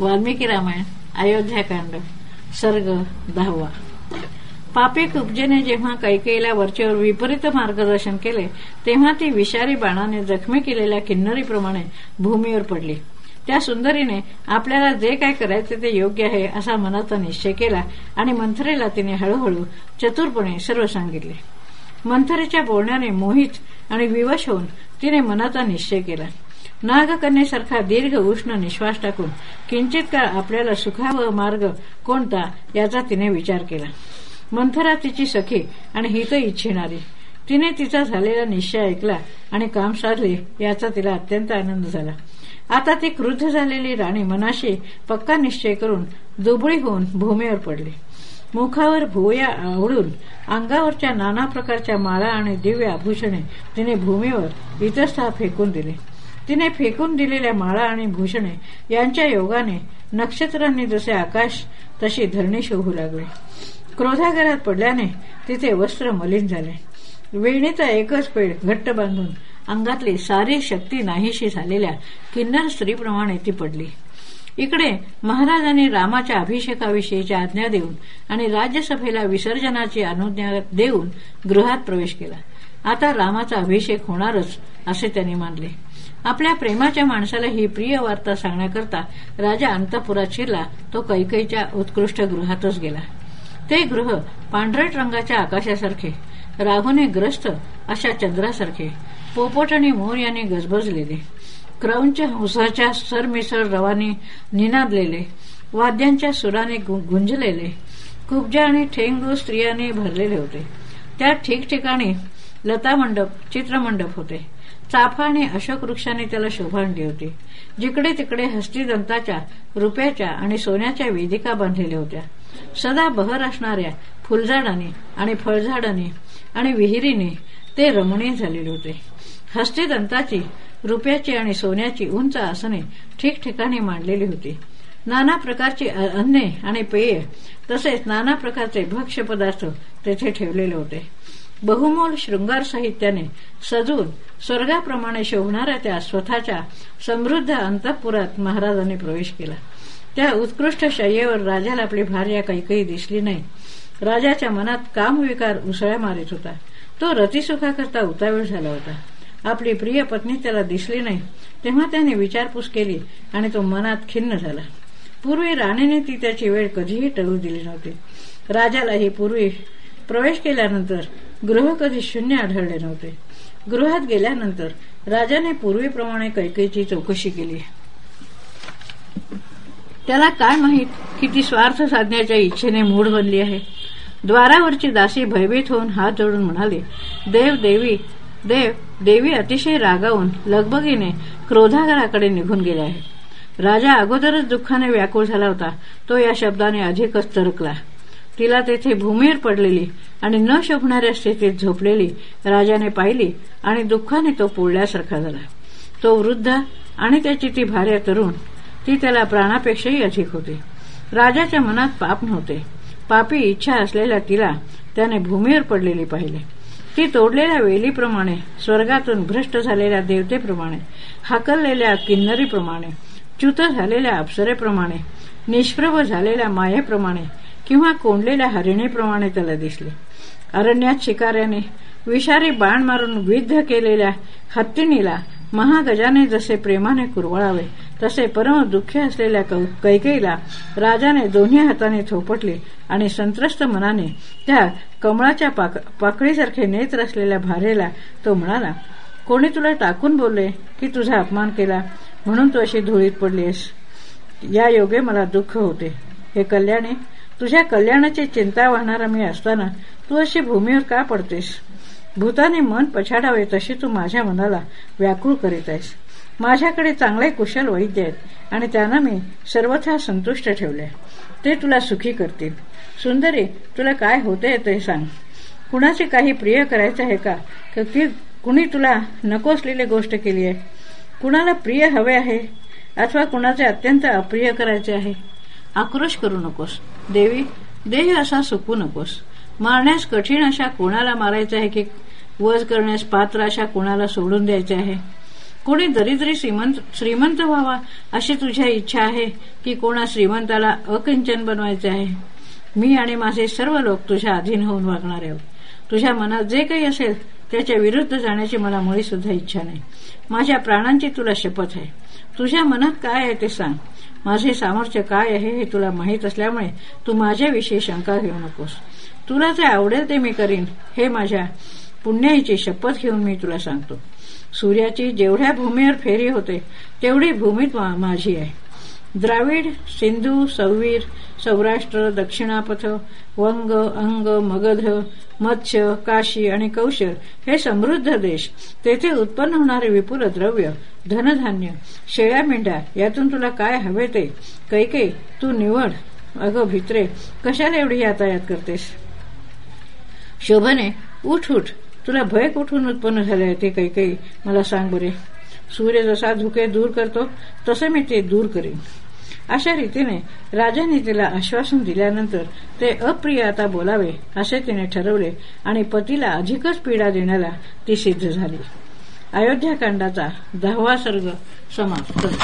वाल्मिकी रामायण अयोध्याकांड सर्ग दहावा. पापी कुब्जेने जेव्हा कैकेयीला वरचेवर विपरीत मार्गदर्शन केले तेव्हा ती विषारी बाणाने जखमी केलेल्या किन्नरीप्रमाणे भूमीवर पडली. त्या सुंदरीने आपल्याला जे काय करायचे ते योग्य आहे असा मनाचा निश्चय केला आणि मंथरेला तिने हळूहळू चतुरपणे सर्व सांगितले. मंथरेच्या बोलण्याने मोहित आणि विवश होऊन तिने मनाचा निश्चय केला. नागकन्येसारखा दीर्घ उष्ण निश्वास टाकून किंचित काळ आपल्याला सुखाव मार्ग कोणता याचा तिने विचार केला. मंथरा तिची सखी आणि हित इच्छिणारी. तिने तिचा झालेला निश्चय ऐकला आणि काम साधले याचा तिला अत्यंत आनंद झाला. आता ती क्रुद्ध झालेली राणी मनाशी पक्का निश्चय करून दुबळी होऊन भूमीवर पडली. मुखावर भुवया आवडून अंगावरच्या नाना प्रकारच्या माळा आणि दिव्य आभूषणे तिने भूमीवर इतस्था फेकून दिले. तिने फेकून दिलेल्या माळा आणि भूषणे यांच्या योगाने नक्षत्रांनी जसे आकाश तशी धरणी शोभू लागली. क्रोधागारात पडल्याने तिथे वस्त्र मलिन झाले. वेणीचा एकच पेळ घट्ट बांधून अंगातली सारी शक्ती नाहीशी झालेल्या किन्नर स्त्रीप्रमाणे ती पडली. इकडे महाराजांनी रामाच्या अभिषेकाविषयीची आज्ञा देऊन आणि राज्यसभेला विसर्जनाची अनुज्ञा देऊन गृहात प्रवेश केला. आता रामाचा अभिषेक होणारच असे त्यांनी मानले. आपल्या प्रेमाच्या माणसाला ही प्रिय वार्ता सांगण्याकरता राजा अंतपुरात शिरला तो कैकईच्या उत्कृष्ट गृहातच गेला. ते गृह पांढरट रंगाच्या आकाशासारखे राहूने ग्रस्त अशा चंद्रासारखे पोपट आणि मोर यांनी गजबजलेले क्रौंच हंसाच्या सरमिसळ रवानी निनादलेले वाद्यांच्या सुराने गुंजलेले कुब्जा आणि ठेंगू स्त्रियांनी भरलेले होते. त्या ठिकठिकाणी लता मंडप चित्रमंडप होते. चाफा आणि अशोक वृक्षाने त्याला शोभा आणली होती. जिकडे तिकडे हस्तिदंताच्या रुपयाच्या आणि सोन्याच्या वेदिका बांधलेल्या होत्या. सदा बहर असणाऱ्या फुलझाडांनी आणि फळझाडांनी आणि विहिरीने ते रमणीय झालेले होते. हस्तिदंताची रुपयाची आणि सोन्याची उंच आसने ठिकठिकाणी मांडलेली होती. नाना प्रकारची अन्ने आणि पेय तसेच नाना प्रकारचे भक्ष्य पदार्थ तेथे ठेवलेले होते. बहुमोल शृंगार साहित्याने सजून स्वर्गाप्रमाणे शोभणाऱ्या त्या स्वतःच्या समृद्ध अंतपुरात महाराजांनी प्रवेश केला. त्या उत्कृष्ट शय्येवर राजाला आपली भार्या कैकई दिसली नाही. राजाच्या मनात कामविकार उसळ्या मारित होता. तो रतिसुखाकरता उतावीळ झाला होता. आपली प्रिय पत्नी त्याला दिसली नाही. तेव्हा त्याने विचारपूस केली आणि तो मनात खिन्न झाला. पूर्वी राणीने ती त्याची वेळ कधीही टळू दिली नव्हती. राजालाही पूर्वी प्रवेश केल्यानंतर गृह कधी शून्य आढळले नव्हते. गृहात गेल्यानंतर राजाने पूर्वीप्रमाणे कैकेची चौकशी केली. त्याला काय माहीत की ती स्वार्थ साधण्याच्या इच्छेने मूढ बनली आहे. द्वारावरची दासी भयभीत होऊन हात जोडून म्हणाली देव देवी देव देवी अतिशय रागावून लगबगीने क्रोधागराकडे निघून गेले आहे. राजा अगोदरच दुःखाने व्याकुळ झाला होता. तो या शब्दाने अधिकच तरकला. तिला तेथे भूमीवर पडलेली आणि न शोभणाऱ्या स्थितीत झोपलेली राजाने पाहिली आणि दुःखाने तो पोळल्यासारखा झाला. तो वृद्ध आणि त्याची ती भार्या तरुण ती त्याला प्राणापेक्षाही अधिक होती. राजाच्या मनात पाप नव्हते. पापी इच्छा असलेल्या तिला त्याने भूमीवर पडलेली पाहिले. ती तोडलेल्या वेलीप्रमाणे स्वर्गातून भ्रष्ट झालेल्या देवतेप्रमाणे हाकललेल्या किन्नरीप्रमाणे च्युत झालेल्या अप्सरेप्रमाणे निष्प्रभ झालेल्या मायेप्रमाणे किंवा कोंडलेल्या हरिणीप्रमाणे त्याला दिसले. अरण्यात शिकाऱ्याने विषारी बाण मारून विद्ध केलेल्या हत्तीनीला महागजाने जसे प्रेमाने कुरवळावे तसे परम दुःखी असलेल्या कैकेईला राजाने दोन्ही हाताने थोपटले आणि संत्रस्त मनाने त्या कमळाच्या पाकळीसारखे नेत्र असलेल्या भारेला तो म्हणाला कोणी तुला टाकून बोलले की तुझा अपमान केला? म्हणून तू अशी धुळीत पडलीस या योगे मला दुःख होते. हे कल्याणे तुझ्या कल्याणाची चिंता वाहणारा मी असताना तू अशी भूमीवर का पडतेस? भूताने मन पछाडावे तशी तू माझ्या मनाला व्याकुळ करीत आहेस. माझ्याकडे चांगले कुशल वैद्य आहेत आणि त्यांना मी सर्वथा संतुष्ट ठेवले. ते तुला सुखी करतील. सुंदरी तुला काय होते ते सांग. कुणाचे काही प्रिय करायचं आहे का? की कुणी तुला नको असलेली गोष्ट केली आहे? कुणाला प्रिय हवे आहे? अथवा कुणाचे अत्यंत अप्रिय करायचे आहे? आक्रोश करू नकोस. देवी देह असा सुकू नकोस. मारण्यास कठीण अशा कोणाला मारायचं आहे की वज करण्यास पात्र अशा कोणाला सोडून द्यायचे आहे? कोणी दरिद्री श्रीमंत श्रीमंत व्हावा अशी तुझ्या इच्छा आहे की कोणा श्रीमंताला अकिंचन बनवायचे आहे? मी आणि माझे सर्व लोक तुझ्या अधीन होऊन वागणार आहोत. तुझ्या मनात जे काही असेल त्याच्या विरुद्ध जाण्याची मला मुळी सुद्धा इच्छा नाही. माझ्या प्राणांची तुला शपथ आहे. तुझ्या मनात काय आहे ते सांग. माझे सामर्थ्य काय आहे हे तुला माहीत असल्यामुळे तू माझ्याविषयी शंका घेऊ नकोस. तुला जे आवडेल ते मी करीन. हे माझ्या पुण्याईची शपथ घेऊन मी तुला सांगतो. सूर्याची जेवढ्या भूमीवर फेरी होते तेवढी भूमीत माझी आहे. द्राविड सिंधू सौवीर सौराष्ट्र दक्षिणापथ वंग अंग मगध मत्स्य काशी आणि कौशल हे समृद्ध देश. तेथे उत्पन्न होणारे विपुल द्रव्य धनधान्य शेळ्या मेंढ्या यातून तुला काय हवे ते? कैके तू निवड. अगं भित्रे कशाला एवढी यातायात करतेस? शोभने उठ उठ. तुला भय कुठून उत्पन्न झाले ते कैके? मला सांग बरे. सूर्य जसा धुके दूर करतो तसे मी ते दूर करीन. अशा रीतीने राजाने तिला आश्वासन दिल्यानंतर ते अप्रिय आता बोलावे असे तिने ठरवले आणि पतीला अधिकच पीडा देण्याला ती सिद्ध झाली. अयोध्याकांडाचा दहावा सर्ग समाप्त.